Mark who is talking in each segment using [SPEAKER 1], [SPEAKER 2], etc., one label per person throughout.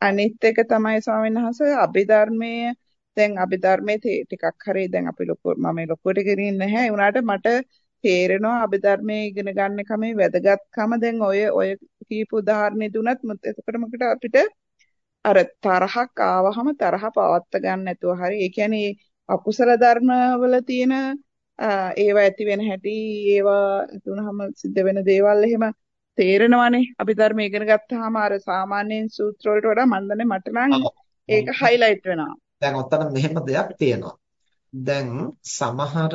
[SPEAKER 1] අනිත් එක තමයි ස්වාමීන් වහන්සේ අභිධර්මයේ. දැන් අභිධර්මයේ ටිකක් හරි දැන් අපි ලොකු මම ලොකුවට ගෙනින් නැහැ. ඒ වුණාට මට තේරෙනවා අභිධර්මයේ ඉගෙන ගන්න කමේ වැදගත්කම. දැන් ඔය ඔය කීප උදාහරණ දුනත් එතකොට මොකට අපිට අර තරහක් ආවහම තරහ පවත්ත ගන්න නැතුව හරි. ඒ කියන්නේ අකුසල ධර්ම වල තියෙන ඒවා ඇති වෙන හැටි ඒවා තුනහම සිද්ධ වෙන දේවල් එහෙම තේරෙනවානේ අභිධර්ම ඉගෙන ගත්තාම අර සාමාන්‍යයෙන් සූත්‍ර වලට වඩා මම දන්නේ මට නම් ඒක හයිලයිට් වෙනවා.
[SPEAKER 2] දැන් ඔතන මෙහෙම දෙයක් තියෙනවා. දැන් සමහර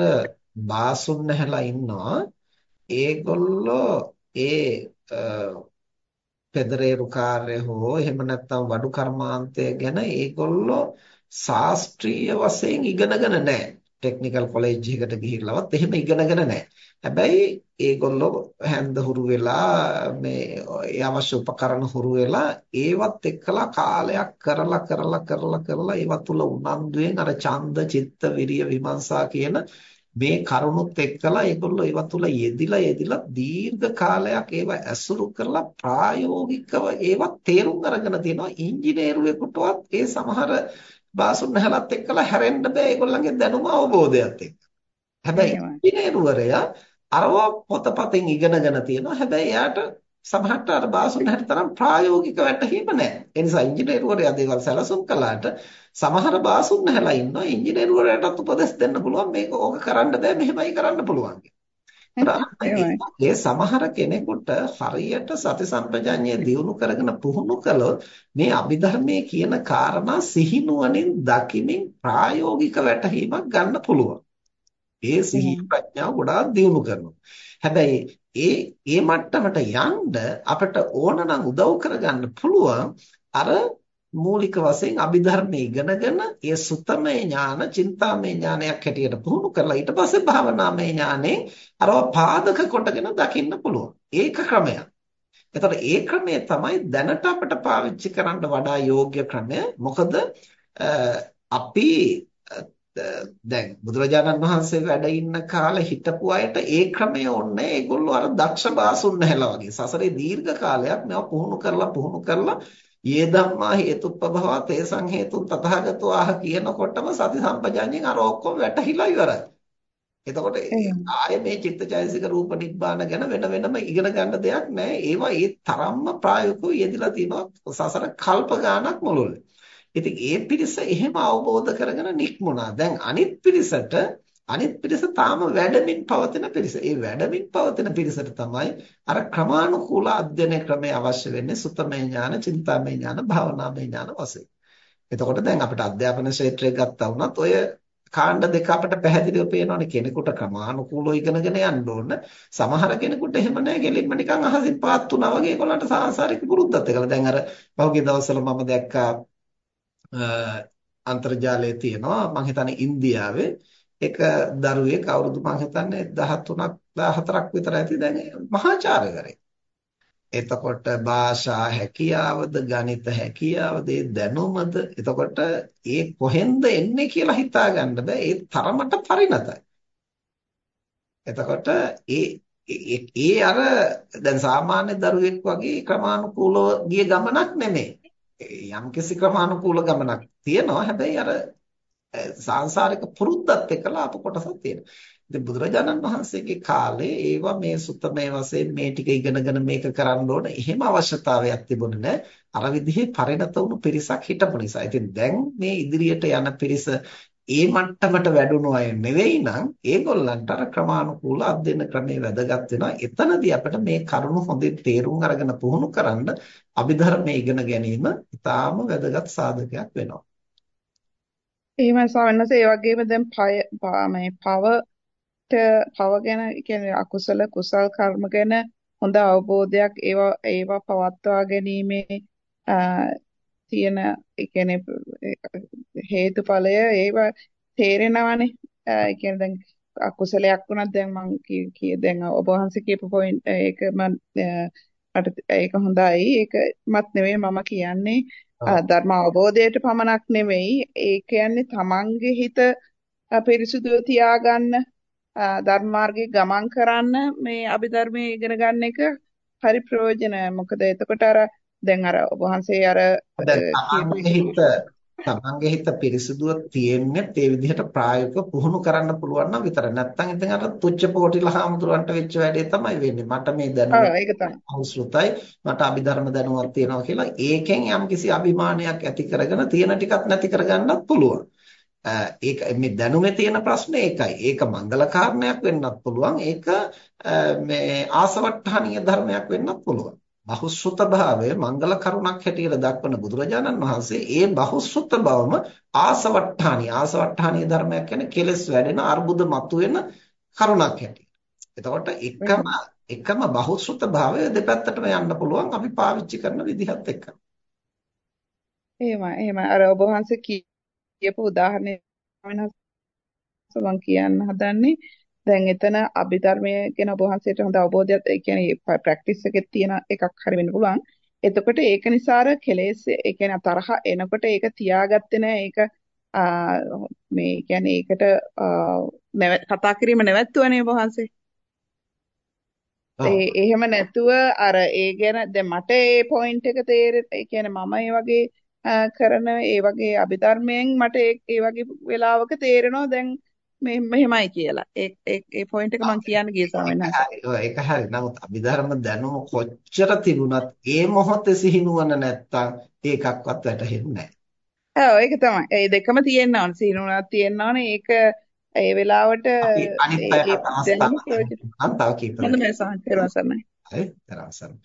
[SPEAKER 2] බාසුන් නැහැලා ඉන්නවා. ඒගොල්ලෝ ඒ පෙදරේරු කාර්ය හෝ එහෙම නැත්නම් වඩු කර්මාන්තය ගැන ඒගොල්ලෝ ශාස්ත්‍රීය වශයෙන් ඉගෙනගෙන නැහැ. ටෙක්නිකල් කොලෙජ් එකකට ගිහිල්ලවත් එහෙම ඉගෙනගෙන නැහැ. හැබැයි ඒගොල්ලෝ හැන්ද හුරු වෙලා මේ ඒ අවශ්‍ය උපකරණ හුරු වෙලා ඒවත් එක්කලා කාලයක් කරලා කරලා කරලා කරලා ඒවත් තුල උනන්දුවෙන් අර ඡන්ද චිත්ත විරිය විමර්ශා කියන මේ කරුණුත් එක්කලා ඒගොල්ලෝ ඒව තුල යෙදිලා යෙදිලා දීර්ඝ කාලයක් ඒව ඇසුරු කරලා ප්‍රායෝගිකව ඒව තේරුම් අරගෙන තියෙනවා ඉංජිනේරුවෙකුටවත් ඒ සමහර බාසුන් නැහලත් එක්කලා හැරෙන්න බෑ ඒගොල්ලන්ගේ දැනුම අවබෝධයත් එක්ක. හැබැයි ඉංජිනේරුවරයා අරව පොතපතෙන් ඉගෙනගෙන තියෙනවා. හැබැයි එයාට සමහරට අර බාසුන් නැහැට තරම් ප්‍රායෝගික වැටහීම නැහැ. ඒ නිසා ඉංජිනේරුවරයා දේවල් සැලසුම් කළාට සමහර බාසුන් නැහැලා ඉන්නවා ඉංජිනේරුවරයාටත් උපදෙස් දෙන්න පුළුවන් මේක ඕක කරන්න බෑ මෙහෙමයි කරන්න පුළුවන් ඒ සමහර කෙනෙකුට හරියට සති සම්පජාඤ්ඤය දියුණු කරගෙන පුහුණු කළොත් මේ අභිධර්මයේ කියන කාරණා සිහිනුවණින් දකිමින් ප්‍රායෝගික වැටහීමක් ගන්න පුළුවන්. ඒ සිහි ප්‍රඥාව ගොඩාක් දියුණු කරනවා. හැබැයි ඒ ඒ මට්ටමට යන්න අපිට ඕන නම් උදව් කරගන්න පුළුවන් අර මූලික වශයෙන් අභිධර්මයේ ඉගෙනගෙන ඒ සුතමේ ඥාන, චින්තාමේ ඥානයක් හැටියට පුහුණු කරලා ඊට පස්සේ භාවනාමේ ඥානෙන් අරව පාදක කොටගෙන දකින්න පුළුවන්. ඒක ක්‍රමයක්. එතකොට ඒ ක්‍රමය තමයි දැනට අපිට පාවිච්චි කරන්න වඩා යෝග්‍ය ක්‍රමය. මොකද අපි දැන් බුදුරජාණන් වහන්සේ වැඩ ඉන්න කාලේ හිටපු අයට ඒ ක්‍රමය ඕනේ ඒගොල්ලෝ අර දක්ෂ බාසුන් නැහැලා වගේ සසරේ දීර්ඝ කාලයක් මේවා පුහුණු කරලා පුහුණු කරලා යේ ධම්මා හේතුප්පභවා තේසං හේතුන් තථාගතෝ ආහ කියනකොටම සති සම්පජාඤ්ඤයෙන් අර ඔක්කොම වැටහිලා ඉවරයි. එතකොට ආය මේ චිත්තචෛතසික රූප නිබ්බාන ගැන වෙන වෙනම ඉගෙන ගන්න දෙයක් නැහැ. ඒවා ඒ තරම්ම ප්‍රායෝගිකව යෙදලා තියෙනවා සසර කල්ප ගාණක් මුළුල්ලේ. ඉතින් ඒ පිරිස එහෙම අවබෝධ කරගෙන නික්මුණා. දැන් අනිත් පිරිසට අනිත් පිරිස තාම වැඩමින් පවතින පිරිස. ඒ වැඩමින් පවතින පිරිසට තමයි අර ක්‍රමානුකූල අධ්‍යයන ක්‍රමය අවශ්‍ය වෙන්නේ සුතමේ ඥාන, චින්තාමේ ඥාන, භාවනාමේ ඥාන වශයෙන්. එතකොට දැන් අපිට අධ්‍යාපන ක්ෂේත්‍රය ගත්තා වුණත් ඔය කාණ්ඩ දෙක අපිට පැහැදිලිව පේනවනේ කෙනෙකුට ක්‍රමානුකූලව ඉගෙනගෙන යන්න ඕන. සමහර කෙනෙකුට එහෙම නැහැ. ගෙලින්ම නිකන් අහසින් පාත් වුණා වගේ ඒගොල්ලන්ට සාංශාරික පුරුද්දත් එකලා. දැන් අර පහුගිය දවස්වල මම දැක්කා අන්තර්ජාලයේ තියෙනවා මම හිතන්නේ ඉන්දියාවේ එක දරුවෙක් අවුරුදු මම හිතන්නේ 13ක් 14ක් විතර ඇති දැන් මහාචාර්යවරයෙක්. එතකොට භාෂා හැකියාවද ගණිත හැකියාවද ඒ දැනුමද එතකොට ඒ කොහෙන්ද එන්නේ කියලා හිතා ගන්න බෑ ඒ තරමට පරිණතයි. එතකොට ඒ ඒ අර දැන් සාමාන්‍ය දරුවෙක් වගේ ක්‍රමානුකූලව ගිය ගමනක් නෙමෙයි. යම්කිසි ක්‍රමානුකූල ගමනක් තියෙනවා. හැබැයි අර සාංශාරික පුරුද්දත් එක්කලා අප කොටසක් තියෙනවා. ඉතින් බුදුරජාණන් වහන්සේගේ කාලේ ඒවා මේ සුත්තමේ වශයෙන් මේ ටික ඉගෙනගෙන මේක කරන්න ඕන එහෙම අවශ්‍යතාවයක් තිබුණේ නැහැ. අර විදිහේ පරිණත වුණු පිරිසක් හිටපු නිසා. ඉතින් දැන් මේ ඉදිරියට යන පිරිස ඒ මට්ටමට වැඩුණු අය නෙවෙයි නම් ඒගොල්ලන්ට අර ක්‍රමානුකූල අධ්‍යයන ක්‍රමයේ වැදගත් වෙනවා. එතනදී අපිට මේ කරුණු හොඳින් තේරුම් අරගෙන පුහුණු කරන්න අභිධර්මයේ ඉගෙන ගැනීම ඉතාම වැදගත් සාධකයක් වෙනවා.
[SPEAKER 1] එහෙමයි සවන්නස ඒ වගේම දැන් මේ පවට පව ගැන කියන්නේ අකුසල කුසල් කර්ම ගැන හොඳ අවබෝධයක් ඒවා ඒවා පවත්වා ගැනීමේ තියෙන ඒ කියන්නේ හේතුඵලය ඒව තේරෙනවනේ. ඒ කියන්නේ දැන් අකුසලයක් වුණත් දැන් මම කී දැන් ඔබ වහන්සේ කියපු පොයින්ට් ඒක මම මට ඒක හොඳයි. ඒකමත් නෙවෙයි මම කියන්නේ ධර්ම අවබෝධයට පමණක් නෙවෙයි. ඒ කියන්නේ තමන්ගේ හිත පිරිසුදුව තියාගන්න ධර්ම ගමන් කරන්න මේ අභිධර්මයේ ඉගෙන ගන්න එක හරි ප්‍රයෝජනයි. මොකද එතකොට අර දැන් අර ඔබ වහන්සේ අර
[SPEAKER 2] හිත තමන්ගේ හිත පිරිසිදුව තියෙන්නේ ඒ විදිහට ප්‍රායෝගිකව පුහුණු කරන්න පුළුවන් නම් විතරයි. නැත්නම් ඉතින් අර තුච්ච පොටිල හාමුදුරන්ට වෙච්ච වැඩේ තමයි වෙන්නේ. මට මේ දැනුම. අවශ්‍යයි. මට අභිධර්ම දැනුමක් තියෙනවා කියලා ඒකෙන් යම්කිසි අභිමානයක් ඇති කරගෙන තියෙන ටිකක් නැති කරගන්නත් පුළුවන්. ඒක මේ දැනුමේ තියෙන ප්‍රශ්නේ ඒකයි. ඒක මංගල කාරණයක් වෙන්නත් පුළුවන්. ඒක මේ ආසවට්ටහනීය ධර්මයක් වෙන්නත් පුළුවන්. බහුශ්‍රුත භාවය මංගල කරුණක් හැටියට දක්වන බුදුරජාණන් වහන්සේ ඒ බහුශ්‍රුත බවම ආසවට්ටහනීය ආසවට්ටහනීය ධර්මයක් කියන්නේ කෙලස් වැඩෙන අර්බුද මතුවෙන කරුණක් හැටියට. එතකොට එකම එකම බහුශ්‍රුත භාවය දෙපැත්තටම යන්න පුළුවන් අපි පාවිච්චි කරන විදිහත් එක්ක.
[SPEAKER 1] එහෙමයි එහෙමයි අර ඔබ වහන්සේ කියපු උදාහරණය වෙනස් මම කියන්න හදන්නේ දැන් එතන අභිධර්මයේ ගැන ඔබ වහන්සේට හොඳ අවබෝධයක් ඒ කියන්නේ ප්‍රැක්ටිස් එකේ තියෙන එකක් හරි වෙන්න පුළුවන්. එතකොට ඒක නිසා අර කෙලෙස් ඒ කියන්නේ තරහ එනකොට ඒක තියාගත්තේ නැහැ. ඒක මේ කියන්නේ ඒකට කතා කිරීම නැවැත්තුවනේ ඔබ වහන්සේ. ඒ එහෙම නැතුව අර ඒ ගැන දැන් මට ඒ පොයින්ට් එක තේරෙ ඒ කියන්නේ මම ඒ වගේ කරන ඒ වගේ අභිධර්මයෙන් මට ඒ වගේ වෙලාවක තේරෙනවා දැන් මේ මෙහෙමයි කියලා. ඒ ඒ පොයින්ට් එක මම කියන්න ගියේ ස්වාමීන් වහන්සේ.
[SPEAKER 2] ඒක හරි. නමුත් අභිධර්ම දැනුම කොච්චර තිබුණත් ඒ මොහොතේ සිහිනුවන නැත්තම් ඒකක්වත් වැටහෙන්නේ නැහැ.
[SPEAKER 1] ඔව් ඒක තමයි. ඒ දෙකම තියෙන්න ඕන. සිහිනුවනක් තියෙන්න ඕනේ. ඒක ඒ වෙලාවට
[SPEAKER 2] අනිත් අය අවස්ථාවක් තව කීපයක්.
[SPEAKER 1] හොඳයි සාන්තිරවසන්නයි.
[SPEAKER 2] හරි. තරවසන්න.